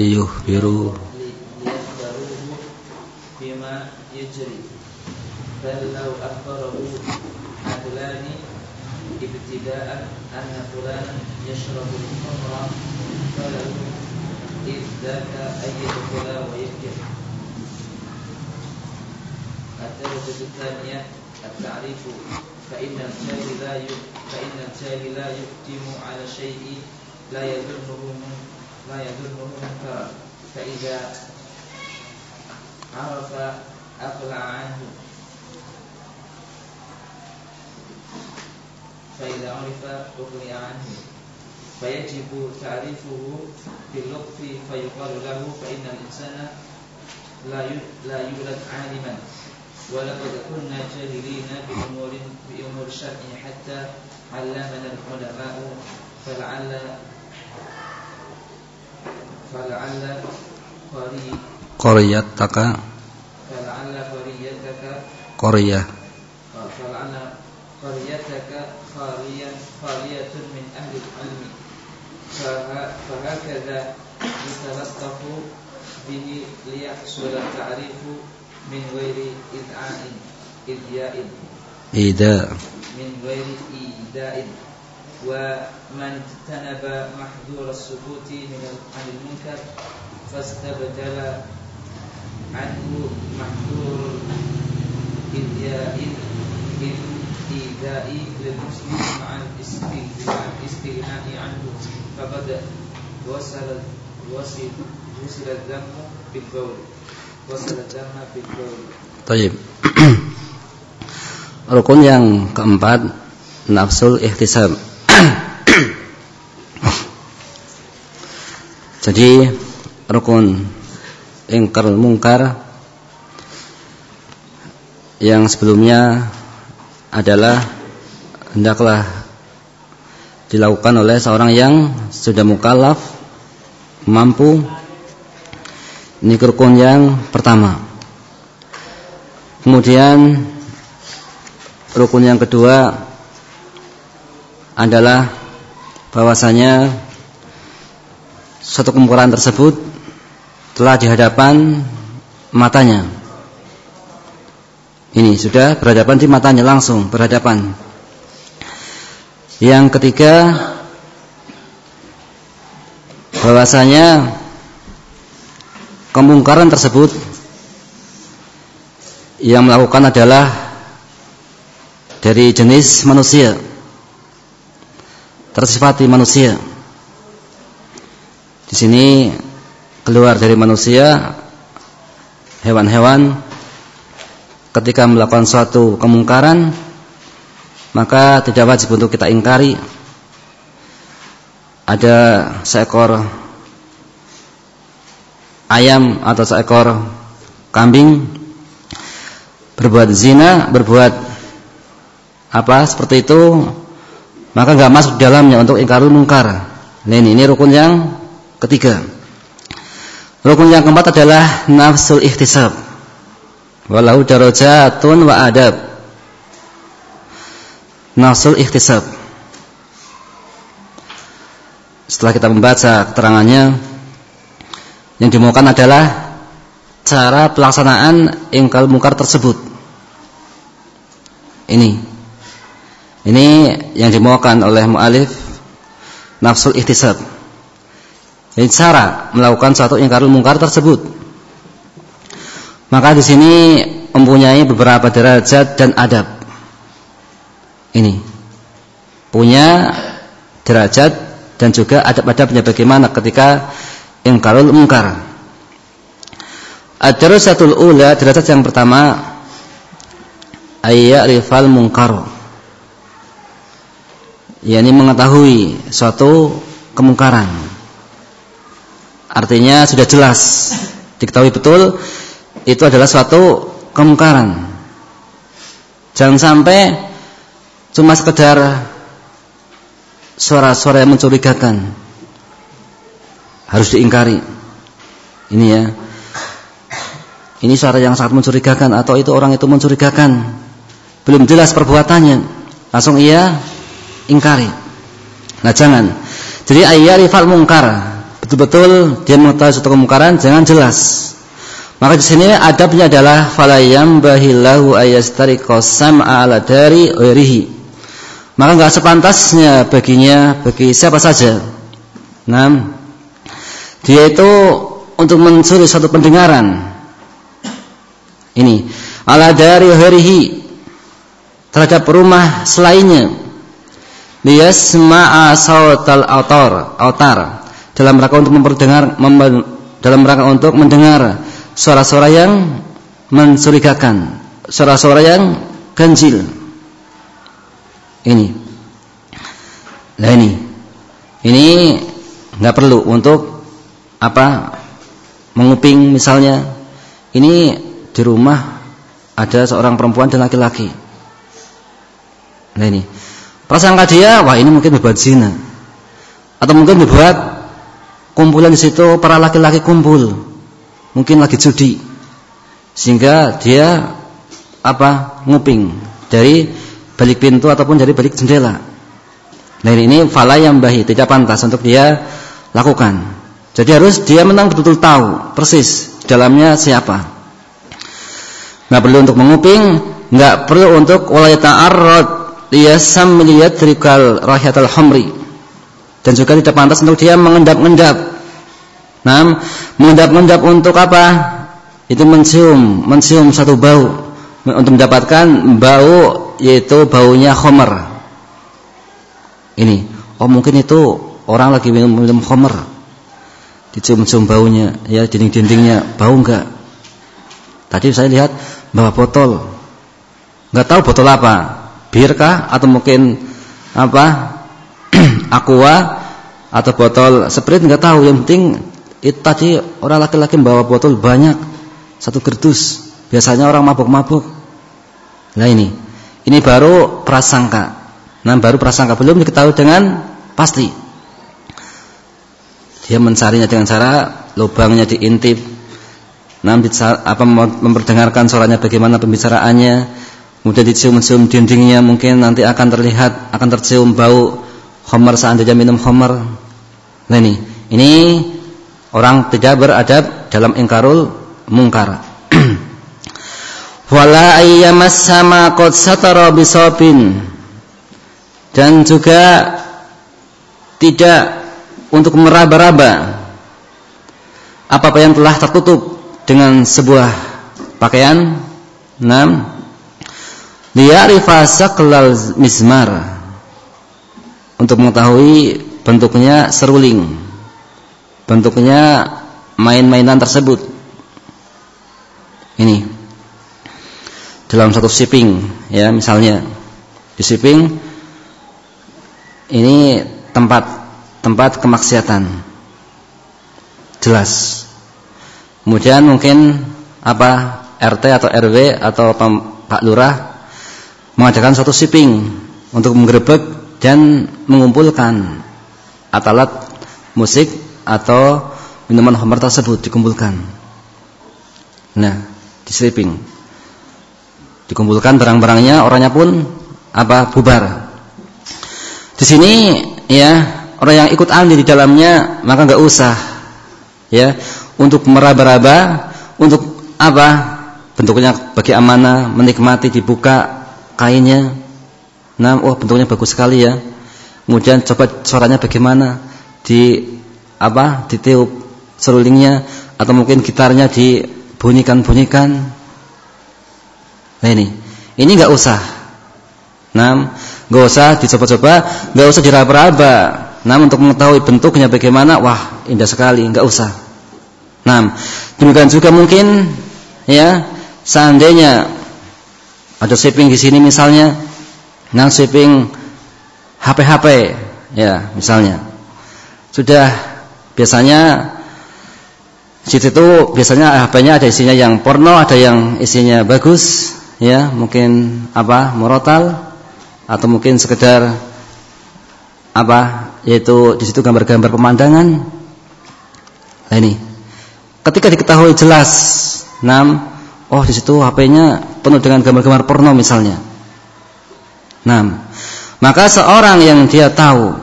ليخبروه بما يجري. بل لو أخبره عدلان ابتداء أن فلانا يشرب الخمر فله إذ ذاك أن يدخل ويبكر الدرجة الثانية التعريف. فإن الجاهل لا فإن الجاهل لا يقدم على شيء لا يظنه لا يظنه منكرا فإذا عرف أقلع عنه. فإذا عرف أقلع عنه. فيجب تعريفه باللطف فيقال له فإن الإنسان لا يولد عالما. ولقد كنا جاهلين بأمور بأمور الشرع حتى علمنا العلماء فلعل فلعل قري قريتك فلعل قريتك قرية فلعل قريتك خاليا خالية من أهل العلم فه- فهكذا يتلطف به ليحصل التعريف من غير إذعاء إذياء إيداء من غير إيداء ومن اجتنب محذور السكوت من ال- عن المنكر فاستبدل عنه محذور الإذياء بالإيذاء للمسلم مع الاستغناء الاستغناء عنه فقد وصل وصل وصل الذم بالقول وصل الذم بالقول Taib. Rukun yang keempat nafsul ihtisab. Jadi rukun ingkar mungkar yang sebelumnya adalah hendaklah dilakukan oleh seorang yang sudah mukallaf mampu. Ini rukun yang pertama. Kemudian rukun yang kedua adalah bahwasanya suatu kemungkaran tersebut telah di hadapan matanya. Ini sudah berhadapan di matanya langsung berhadapan. Yang ketiga bahwasanya kemungkaran tersebut yang melakukan adalah dari jenis manusia tersifati manusia. Di sini keluar dari manusia hewan-hewan ketika melakukan suatu kemungkaran maka tidak wajib untuk kita ingkari. Ada seekor ayam atau seekor kambing berbuat zina, berbuat apa seperti itu, maka nggak masuk dalamnya untuk ingkarul mungkar. Nah ini, ini rukun yang ketiga. Rukun yang keempat adalah nafsul ihtisab. Walau darajatun wa adab. Nafsul ihtisab. Setelah kita membaca keterangannya, yang dimaukan adalah cara pelaksanaan ingkal mungkar tersebut. Ini. Ini yang dimaukan oleh mu'alif nafsul ihtisab. Ini cara melakukan suatu ingkarul mungkar tersebut. Maka di sini mempunyai beberapa derajat dan adab. Ini. Punya derajat dan juga adab-adabnya bagaimana ketika ingkarul mungkar. Ad-darajatul ula, derajat yang pertama ayyarifal munkar. Yakni mengetahui suatu kemungkaran. Artinya sudah jelas diketahui betul itu adalah suatu kemungkaran. Jangan sampai cuma sekedar suara-suara yang mencurigakan. Harus diingkari. Ini ya. Ini suara yang sangat mencurigakan atau itu orang itu mencurigakan. Belum jelas perbuatannya. Langsung ia ingkari. Nah, jangan. Jadi ayyarifal mungkar. Betul-betul dia mengetahui suatu kemungkaran jangan jelas. Maka di sini adabnya adalah falayam bahillahu ayastariqa sam'a ala dari ghairihi. Maka enggak sepantasnya baginya bagi siapa saja. Nah, dia itu untuk mencuri suatu pendengaran. Ini ala dari ghairihi terhadap rumah selainnya. Liyasma'a sautal autar, autar dalam rangka untuk memperdengar dalam rangka untuk mendengar suara-suara yang mencurigakan, suara-suara yang ganjil. Ini. Nah ini. Ini nggak perlu untuk apa? Menguping misalnya. Ini di rumah ada seorang perempuan dan laki-laki. Nah ini. Prasangka dia, wah ini mungkin berbuat zina. Atau mungkin berbuat kumpulan di situ para laki-laki kumpul mungkin lagi judi sehingga dia apa nguping dari balik pintu ataupun dari balik jendela. Nah ini fala yang bahi tidak pantas untuk dia lakukan. Jadi harus dia menang betul-betul tahu persis dalamnya siapa. Nggak perlu untuk menguping, nggak perlu untuk walayata arrod liyasam rikal rahiyatal hamri. Dan juga tidak pantas untuk dia mengendap-endap Nah, mengendap-endap untuk apa? Itu mencium, mencium satu bau untuk mendapatkan bau yaitu baunya khomer. Ini, oh mungkin itu orang lagi minum, minum khomer. Dicium-cium baunya, ya dinding-dindingnya bau enggak? Tadi saya lihat bawa botol. Enggak tahu botol apa? Bir kah atau mungkin apa? aqua atau botol sprite enggak tahu, yang penting itu tadi orang laki-laki membawa botol banyak satu kerdus. Biasanya orang mabuk-mabuk. Nah ini, ini baru prasangka. Nah baru prasangka belum diketahui dengan pasti. Dia mencarinya dengan cara lubangnya diintip. Nah, apa memperdengarkan suaranya bagaimana pembicaraannya, kemudian dicium-cium dindingnya mungkin nanti akan terlihat akan tercium bau homer seandainya minum homer. Nah ini, ini Orang tidak beradab dalam ingkarul mungkar. Wala ayyamassama qad satara bisabin. Dan juga tidak untuk meraba-raba apa-apa yang telah tertutup dengan sebuah pakaian. 6. Liya'rifa saqlal mizmar. Untuk mengetahui bentuknya seruling. Bentuknya main-mainan tersebut. Ini. Dalam satu shipping ya misalnya. Di shipping ini tempat tempat kemaksiatan. Jelas. Kemudian mungkin apa? RT atau RW atau Pak Lurah mengadakan satu shipping untuk menggerebek dan mengumpulkan alat musik atau minuman khamar tersebut dikumpulkan. Nah, di sleeping. Dikumpulkan barang-barangnya, orangnya pun apa bubar. Di sini ya, orang yang ikut andil di dalamnya maka nggak usah ya untuk meraba-raba untuk apa? Bentuknya bagi amanah, menikmati dibuka kainnya. Nah, oh bentuknya bagus sekali ya. Kemudian coba suaranya bagaimana? Di apa ditiup serulingnya atau mungkin gitarnya dibunyikan-bunyikan. Nah ini, ini nggak usah. Nah, nggak usah dicoba-coba, nggak usah diraba-raba. Nah, untuk mengetahui bentuknya bagaimana, wah indah sekali, nggak usah. Nah, demikian juga mungkin ya seandainya ada shipping di sini misalnya, nah shipping HP-HP ya misalnya. Sudah Biasanya situ itu biasanya HP-nya ada isinya yang porno, ada yang isinya bagus, ya mungkin apa murotal atau mungkin sekedar apa yaitu di situ gambar-gambar pemandangan. Nah ini. Ketika diketahui jelas enam oh di situ HP-nya penuh dengan gambar-gambar porno misalnya. Enam maka seorang yang dia tahu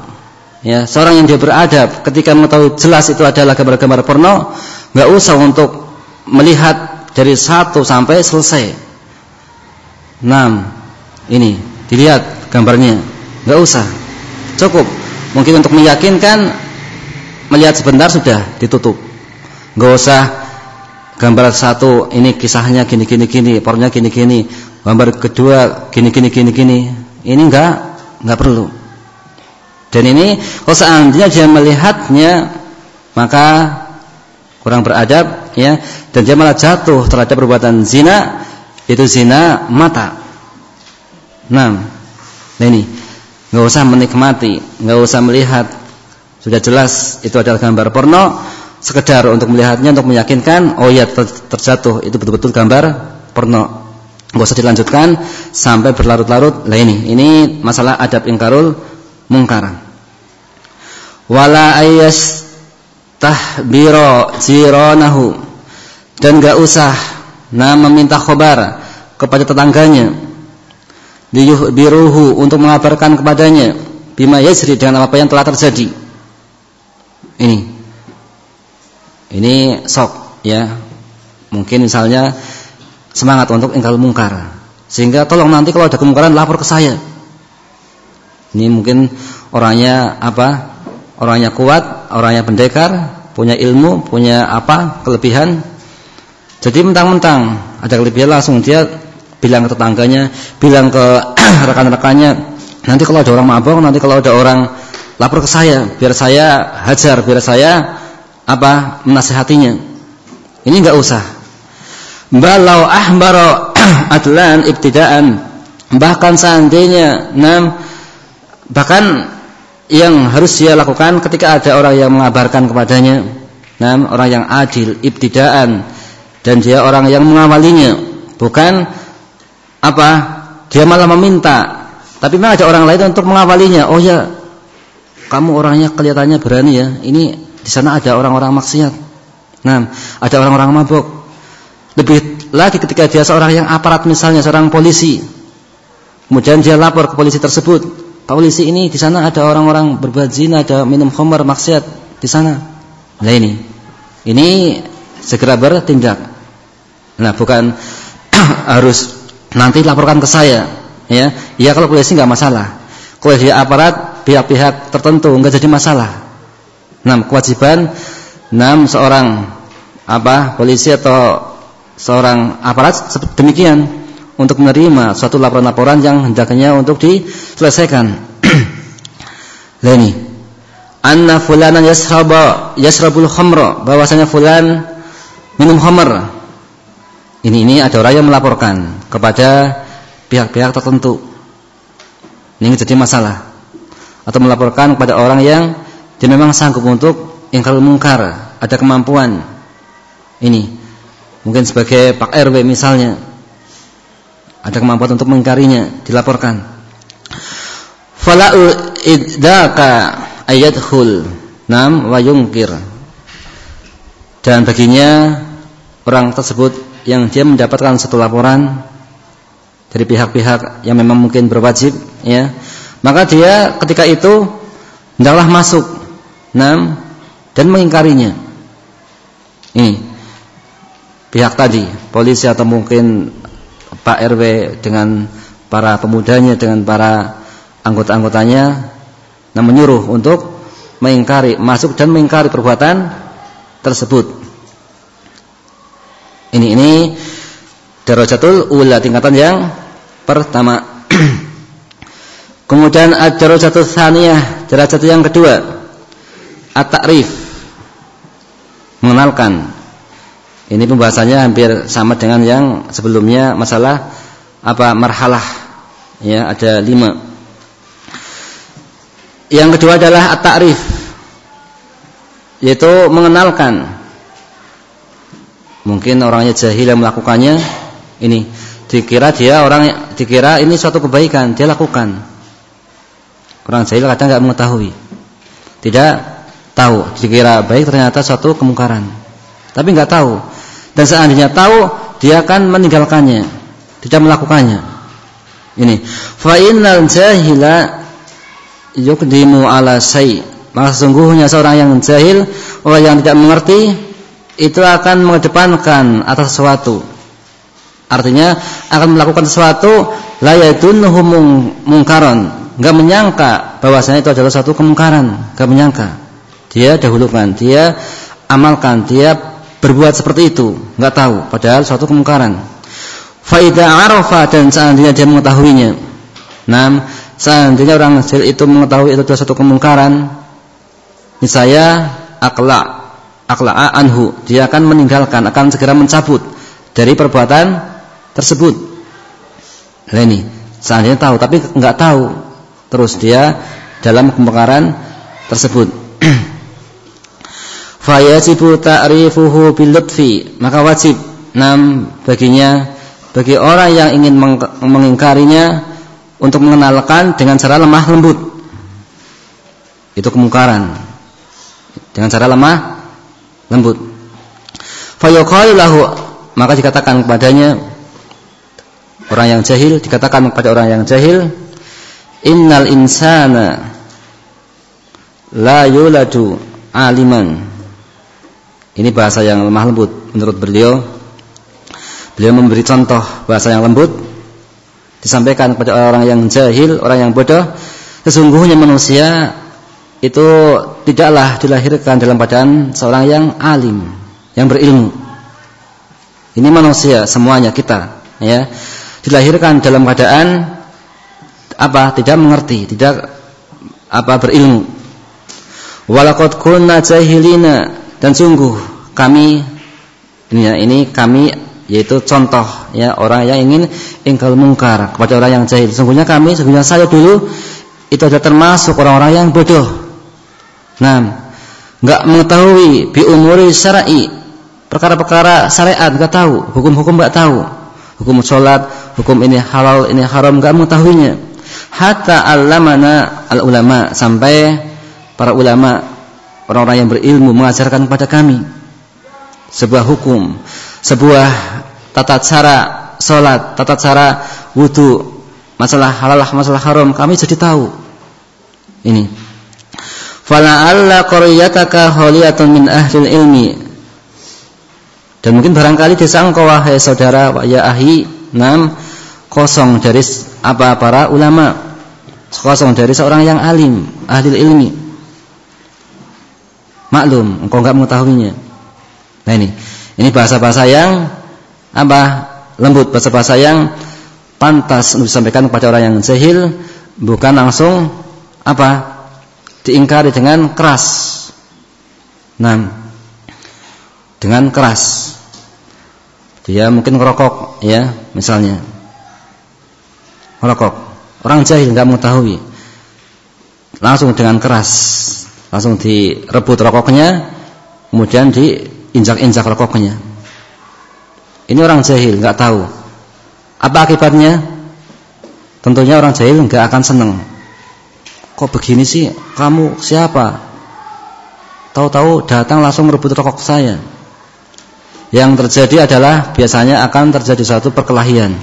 ya seorang yang dia beradab ketika mengetahui jelas itu adalah gambar-gambar porno nggak usah untuk melihat dari satu sampai selesai. Enam ini dilihat gambarnya. Nggak usah. Cukup. Mungkin untuk meyakinkan melihat sebentar sudah ditutup. Nggak usah gambar satu ini kisahnya gini gini gini pornya gini gini. Gambar kedua gini gini gini gini. Ini enggak enggak perlu. Dan ini kalau seandainya dia melihatnya maka kurang beradab ya. Dan dia malah jatuh terhadap perbuatan zina itu zina mata. Nah, nah ini. Nggak usah menikmati, nggak usah melihat. Sudah jelas itu adalah gambar porno. Sekedar untuk melihatnya, untuk meyakinkan, oh ya ter terjatuh itu betul-betul gambar porno. Nggak usah dilanjutkan sampai berlarut-larut. Nah ini, ini masalah adab ingkarul mungkar. Wala ayas tahbiro jironahu dan nggak usah nah meminta khobar kepada tetangganya liyuhbiruhu untuk mengabarkan kepadanya bima yasri dengan apa yang telah terjadi. Ini. Ini sok ya. Mungkin misalnya semangat untuk ingkar mungkar. Sehingga tolong nanti kalau ada kemungkaran lapor ke saya. Ini mungkin orangnya apa? Orangnya kuat, orangnya pendekar, punya ilmu, punya apa? kelebihan. Jadi mentang-mentang ada kelebihan langsung dia bilang ke tetangganya, bilang ke rekan-rekannya, nanti kalau ada orang mabok, nanti kalau ada orang lapor ke saya, biar saya hajar, biar saya apa menasehatinya. Ini enggak usah. Balau ahbaro adlan ibtidaan bahkan seandainya enam bahkan yang harus dia lakukan ketika ada orang yang mengabarkan kepadanya enam orang yang adil ibtidaan dan dia orang yang mengawalinya bukan apa? Dia malah meminta. Tapi memang ada orang lain untuk mengawalinya. Oh ya, kamu orangnya kelihatannya berani ya. Ini di sana ada orang-orang maksiat. Nah, ada orang-orang mabuk. Lebih lagi ketika dia seorang yang aparat misalnya seorang polisi. Kemudian dia lapor ke polisi tersebut. Polisi ini di sana ada orang-orang berbuat zina, ada minum khamar maksiat di sana. Nah ini. Ini segera bertindak. Nah, bukan harus nanti laporkan ke saya ya ya kalau polisi nggak masalah kalau dia aparat pihak-pihak tertentu nggak jadi masalah enam kewajiban enam seorang apa polisi atau seorang aparat demikian untuk menerima suatu laporan-laporan yang hendaknya untuk diselesaikan. Lah ini anna fulanan yasraba yasrabul khamra bahwasanya fulan minum khamr ini ini ada orang yang melaporkan kepada pihak-pihak tertentu. Ini jadi masalah. Atau melaporkan kepada orang yang dia memang sanggup untuk ingkar mungkar, ada kemampuan. Ini mungkin sebagai Pak RW misalnya ada kemampuan untuk mengingkarinya, dilaporkan. Fala'u iddaka ayathul nam wa yungkir. Dan baginya orang tersebut yang dia mendapatkan satu laporan dari pihak-pihak yang memang mungkin berwajib ya maka dia ketika itu hendaklah masuk enam dan mengingkarinya ini pihak tadi polisi atau mungkin Pak RW dengan para pemudanya dengan para anggota-anggotanya nah menyuruh untuk mengingkari masuk dan mengingkari perbuatan tersebut ini ini darajatul ula tingkatan yang pertama. Kemudian ad-darajatul tsaniyah, derajat yang kedua. At-ta'rif. Mengenalkan. Ini pembahasannya hampir sama dengan yang sebelumnya masalah apa marhalah. Ya, ada lima. Yang kedua adalah at-ta'rif. Yaitu mengenalkan Mungkin orangnya jahil yang melakukannya ini. dikira dia orang dikira ini suatu kebaikan dia lakukan orang jahil kadang nggak mengetahui tidak tahu. Dikira baik ternyata suatu kemungkaran. Tapi nggak tahu. Dan seandainya tahu dia akan meninggalkannya. Tidak melakukannya. Ini. Fa innal jahila yukdimu ala say maka sesungguhnya seorang yang jahil orang yang tidak mengerti itu akan mengedepankan atas sesuatu. Artinya akan melakukan sesuatu layadunnuhu mungkaron, enggak menyangka bahwasanya itu adalah suatu kemungkaran, enggak menyangka. Dia dahulukan, dia amalkan, dia berbuat seperti itu, enggak tahu padahal suatu kemungkaran. Faida arafa dan seandainya dia mengetahuinya. Nam, seandainya orang kecil itu mengetahui itu adalah suatu kemungkaran, niscaya akla akla anhu, dia akan meninggalkan, akan segera mencabut dari perbuatan tersebut. Nah ini, seandainya tahu tapi enggak tahu, terus dia dalam kemungkaran tersebut. Fayajibu ta'rifuhu bil lutfi, maka wajib enam baginya bagi orang yang ingin mengingkarinya untuk mengenalkan dengan cara lemah lembut. Itu kemungkaran. Dengan cara lemah lembut. Fayuqalu maka dikatakan kepadanya orang yang jahil dikatakan kepada orang yang jahil innal insana la yuladu aliman ini bahasa yang lemah lembut menurut beliau. Beliau memberi contoh bahasa yang lembut. Disampaikan kepada orang yang jahil orang yang bodoh. Sesungguhnya manusia itu tidaklah dilahirkan dalam badan seorang yang alim yang berilmu. Ini manusia semuanya kita ya. Dilahirkan dalam keadaan apa? Tidak mengerti, tidak apa? Berilmu. Walaqad kunna jahilina dan sungguh kami ya, ini kami yaitu contoh ya orang yang ingin ingkal mungkar kepada orang yang jahil. Sungguhnya kami, sungguhnya saya dulu itu adalah termasuk orang-orang yang bodoh. Nah, enggak mengetahui bi umuri syar'i, perkara-perkara syariat enggak tahu, hukum-hukum enggak tahu hukum sholat, hukum ini halal, ini haram, enggak mengetahuinya. Hatta alamana al ulama sampai para ulama orang-orang yang berilmu mengajarkan kepada kami sebuah hukum, sebuah tata cara sholat, tata cara wudhu, masalah halal, masalah haram, kami jadi tahu. Ini. Fala alla qaryataka khaliyatun min ahli ilmi dan mungkin barangkali desa engkau wahai saudara ya ahi nam kosong dari apa para ulama, kosong dari seorang yang alim, ahli ilmi. Maklum, engkau enggak mengetahuinya. Nah ini, ini bahasa-bahasa yang apa? Lembut, bahasa-bahasa yang pantas untuk disampaikan kepada orang yang jahil, bukan langsung apa? diingkari dengan keras. Nah, dengan keras. Dia mungkin ngerokok ya, misalnya. Ngerokok. Orang jahil nggak mengetahui. Langsung dengan keras, langsung direbut rokoknya, kemudian diinjak-injak rokoknya. Ini orang jahil nggak tahu. Apa akibatnya? Tentunya orang jahil nggak akan senang. Kok begini sih? Kamu siapa? Tahu-tahu datang langsung merebut rokok saya yang terjadi adalah biasanya akan terjadi suatu perkelahian.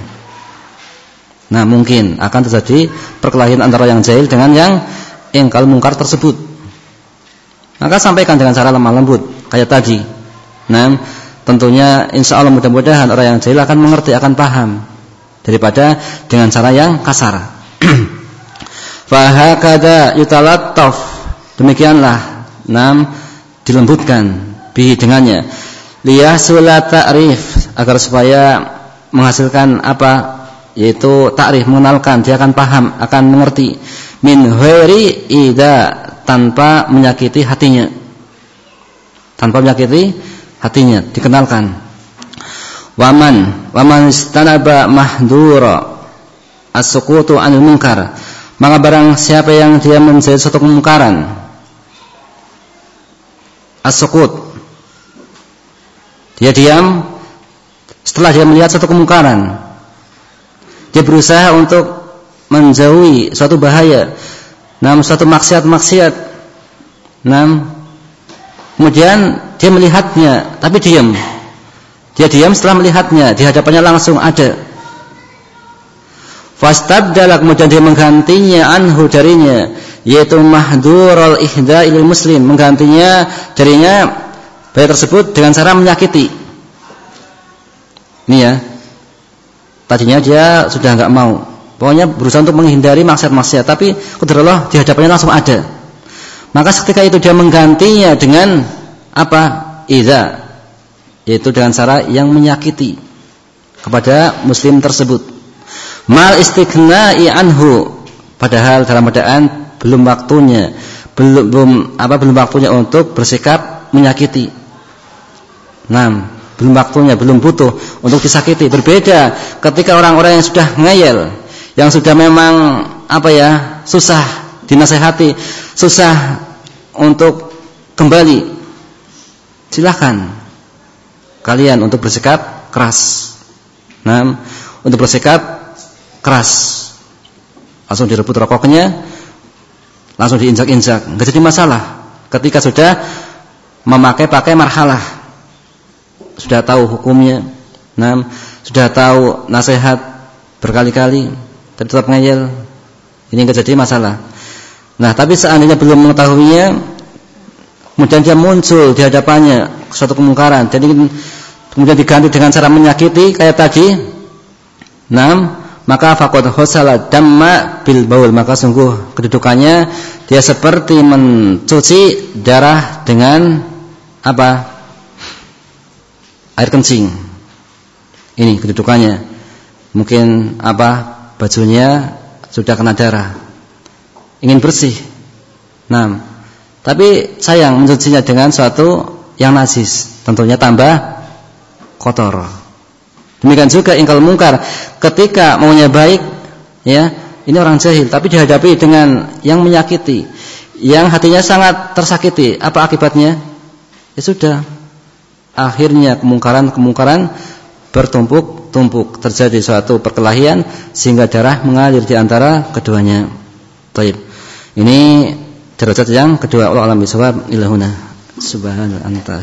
Nah, mungkin akan terjadi perkelahian antara yang jahil dengan yang engkal mungkar tersebut. Maka sampaikan dengan cara lemah lembut, kayak tadi. Nah, tentunya insya Allah mudah-mudahan orang yang jahil akan mengerti, akan paham daripada dengan cara yang kasar. Fahakada yutalattaf. Demikianlah, nam dilembutkan bihi dengannya liyahsula ta'rif agar supaya menghasilkan apa yaitu ta'rif mengenalkan dia akan paham akan mengerti min ghairi ida tanpa menyakiti hatinya. Tanpa menyakiti hatinya dikenalkan. Waman waman istanaba mahdura as-sukutu anil munkar. Maka barang siapa yang dia menjadi suatu kemungkaran as-sukut dia diam. Setelah dia melihat satu kemungkaran. dia berusaha untuk menjauhi suatu bahaya, nam suatu maksiat-maksiat. Nam kemudian dia melihatnya tapi diam. Dia diam setelah melihatnya, di hadapannya langsung ada. Fastabdala kemudian dia menggantinya anhu darinya yaitu mahdurul ihda ilil muslim menggantinya darinya bayi tersebut dengan cara menyakiti ini ya tadinya dia sudah nggak mau pokoknya berusaha untuk menghindari maksiat-maksiat tapi kudrallah di hadapannya langsung ada maka ketika itu dia menggantinya dengan apa idza yaitu dengan cara yang menyakiti kepada muslim tersebut mal istighna'i anhu padahal dalam keadaan belum waktunya, belum, belum apa belum waktunya untuk bersikap menyakiti. Nah, belum waktunya, belum butuh untuk disakiti. Berbeda ketika orang-orang yang sudah ngeyel, yang sudah memang apa ya, susah dinasehati, susah untuk kembali. Silahkan kalian untuk bersikap keras. Nah, untuk bersikap keras. Langsung direbut rokoknya, langsung diinjak-injak, nggak jadi masalah. Ketika sudah memakai pakai marhalah, sudah tahu hukumnya, nah, sudah tahu nasihat berkali-kali, tapi tetap ngeyel, ini nggak jadi masalah. Nah, tapi seandainya belum mengetahuinya, kemudian dia muncul di hadapannya suatu kemungkaran, jadi kemudian diganti dengan cara menyakiti kayak tadi, nah, maka faqad husala damma bil baul. Maka sungguh kedudukannya dia seperti mencuci darah dengan apa? Air kencing. Ini kedudukannya. Mungkin apa bajunya sudah kena darah. Ingin bersih. Nah tapi sayang mencucinya dengan suatu yang najis tentunya tambah kotor. Demikian juga ingkal mungkar. Ketika maunya baik ya, ini orang jahil tapi dihadapi dengan yang menyakiti, yang hatinya sangat tersakiti, apa akibatnya? Ya sudah. Akhirnya kemungkaran-kemungkaran bertumpuk-tumpuk, terjadi suatu perkelahian sehingga darah mengalir di antara keduanya. Baik. Ini derajat yang kedua Allah alam bisawab ilahuna. Subhanallah anta